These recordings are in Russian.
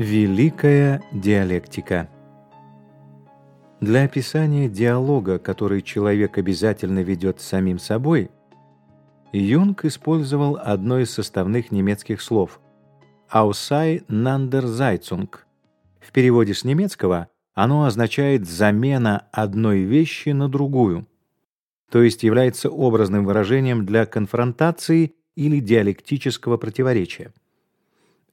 Великая диалектика Для описания диалога, который человек обязательно ведет с самим собой, Юнг использовал одно из составных немецких слов «Aussei Nanderzeitung». В переводе с немецкого оно означает «замена одной вещи на другую», то есть является образным выражением для конфронтации или диалектического противоречия.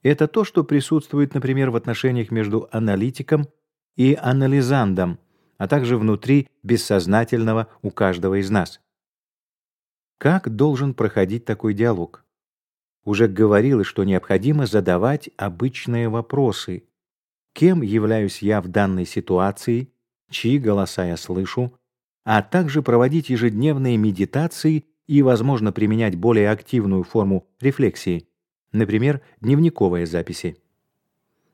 Это то, что присутствует, например, в отношениях между аналитиком и анализандом, а также внутри бессознательного у каждого из нас. Как должен проходить такой диалог? Уже говорилось, что необходимо задавать обычные вопросы. Кем являюсь я в данной ситуации? Чьи голоса я слышу? А также проводить ежедневные медитации и, возможно, применять более активную форму рефлексии, например, дневниковые записи.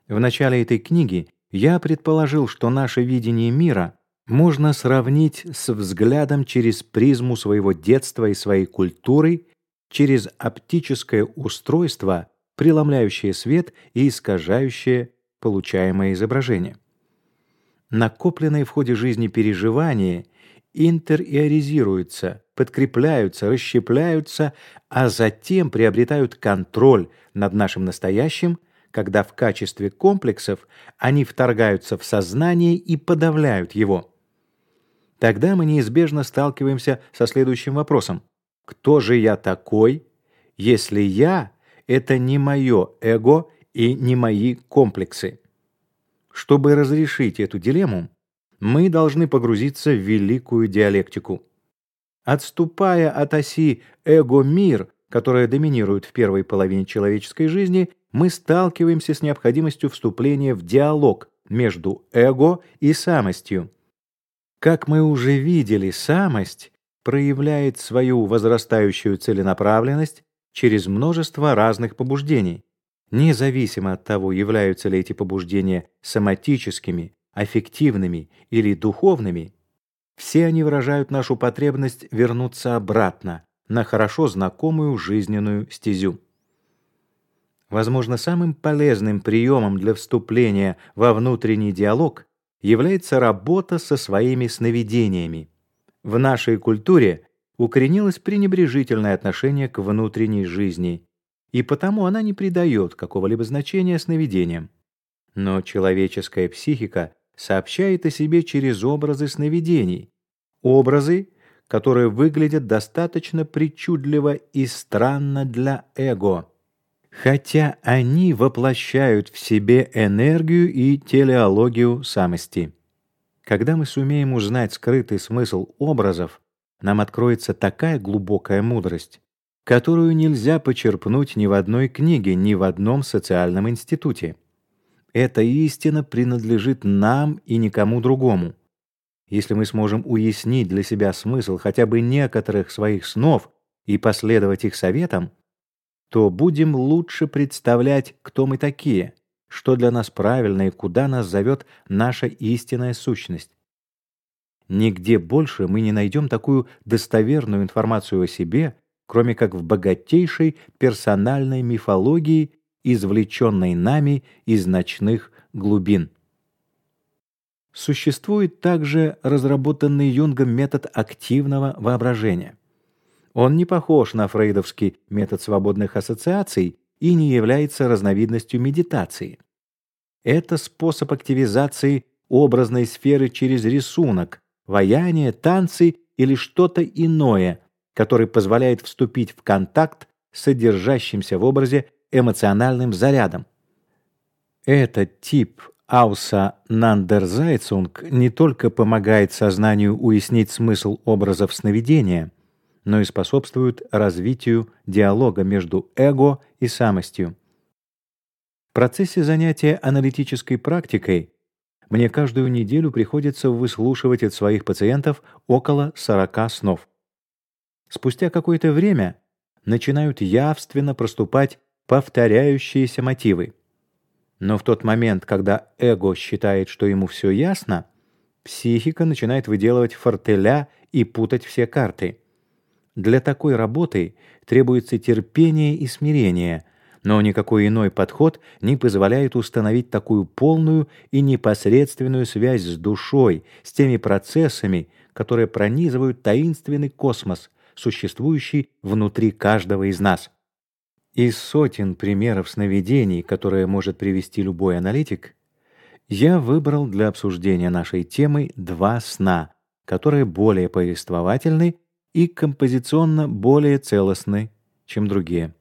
В начале этой книги я предположил, что наше видение мира можно сравнить с взглядом через призму своего детства и своей культуры, через оптическое устройство, преломляющее свет и искажающее получаемое изображение. Накопленные в ходе жизни переживания интериоризируются, подкрепляются, расщепляются, а затем приобретают контроль над нашим настоящим, когда в качестве комплексов они вторгаются в сознание и подавляют его. Тогда мы неизбежно сталкиваемся со следующим вопросом. Кто же я такой, если я — это не мое эго и не мои комплексы? Чтобы разрешить эту дилемму, мы должны погрузиться в великую диалектику. Отступая от оси эго-мир, которая доминирует в первой половине человеческой жизни, мы сталкиваемся с необходимостью вступления в диалог между эго и самостью. Как мы уже видели, самость проявляет свою возрастающую целенаправленность через множество разных побуждений, независимо от того, являются ли эти побуждения соматическими, аффективными или духовными, все они выражают нашу потребность вернуться обратно на хорошо знакомую жизненную стезю. Возможно, самым полезным приемом для вступления во внутренний диалог является работа со своими сновидениями. В нашей культуре укоренилось пренебрежительное отношение к внутренней жизни, и потому она не придает какого-либо значения сновидениям. Но человеческая психика сообщает о себе через образы сновидений. Образы, которые выглядят достаточно причудливо и странно для эго, хотя они воплощают в себе энергию и телеологию самости. Когда мы сумеем узнать скрытый смысл образов, нам откроется такая глубокая мудрость, которую нельзя почерпнуть ни в одной книге, ни в одном социальном институте. Эта истина принадлежит нам и никому другому. Если мы сможем уяснить для себя смысл хотя бы некоторых своих снов и последовать их советам, то будем лучше представлять, кто мы такие, что для нас правильно и куда нас зовет наша истинная сущность. Нигде больше мы не найдем такую достоверную информацию о себе, кроме как в богатейшей персональной мифологии извлеченной нами из ночных глубин. Существует также разработанный Юнгом метод активного воображения. Он не похож на фрейдовский метод свободных ассоциаций и не является разновидностью медитации. Это способ активизации образной сферы через рисунок, ваяние, танцы или что-то иное, который позволяет вступить в контакт с содержащимся в образе эмоциональным зарядом. Этот тип Ауса Нандерзайцунг не только помогает сознанию уяснить смысл образов сновидения, но и способствует развитию диалога между эго и самостью. В процессе занятия аналитической практикой мне каждую неделю приходится выслушивать от своих пациентов около 40 снов. Спустя какое-то время начинают явственно проступать повторяющиеся мотивы. Но в тот момент, когда эго считает, что ему все ясно, психика начинает выделывать фортеля и путать все карты. Для такой работы требуется терпение и смирение, но никакой иной подход не позволяет установить такую полную и непосредственную связь с душой, с теми процессами, которые пронизывают таинственный космос, существующий внутри каждого из нас. Из сотен примеров сновидений, которые может привести любой аналитик, я выбрал для обсуждения нашей темы два сна, которые более повествовательны и композиционно более целостны, чем другие.